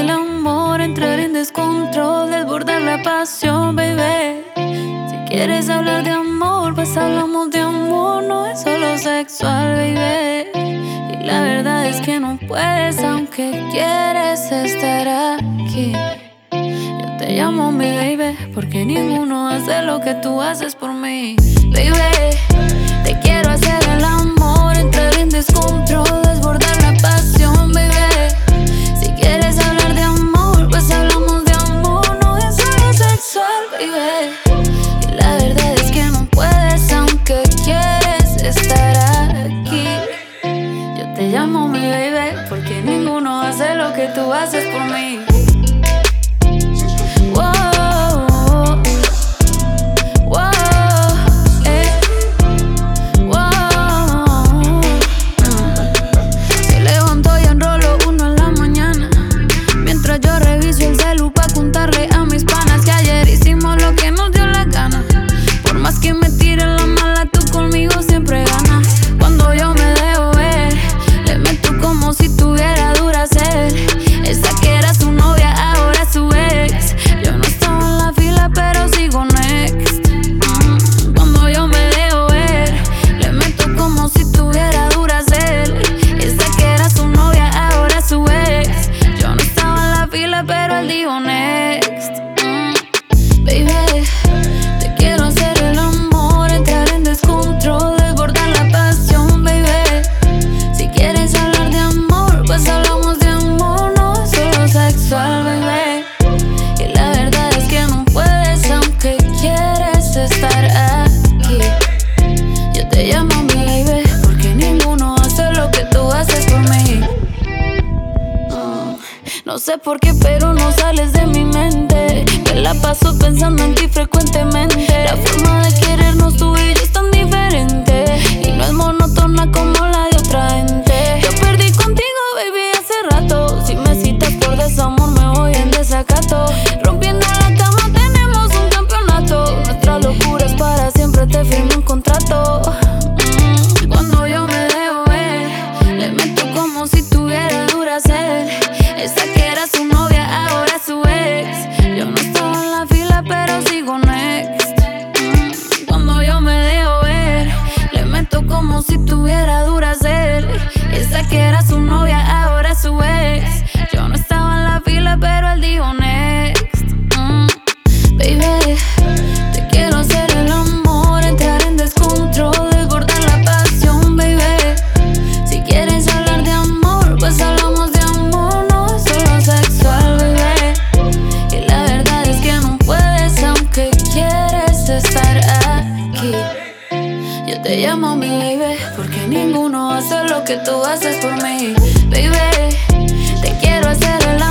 el amor, entrar en descontrol, desbordar la pasión, baby. Si quieres hablar de amor, pues hablamos de amor, no es solo sexual, baby. Y la verdad es que no puedes, aunque quieres estar aquí. Yo te llamo mi baby, porque ninguno hace lo que tú haces por mí, baby. La mañana. Mientras yo reviso el celu pero él dijo next. Mm, Baby, te quiero hacer el amor, entrar en descontrol, desbordar la pasión, baby. Si quieres hablar de amor, pues hablamos de amor, no solo sexual, baby. Y la verdad es que no puedes, aunque quieres estar aquí. Yo te llamo mi baby, porque ninguno hace lo que tú haces. Mm, No sé por qué, pero no sales de mi mente. Me la paso pensando en ti frecuentemente. La forma de querernos tú y yo es tan diferente. mi baby, porque ninguno hace lo que tú haces por mí, baby. Te quiero hacer el amor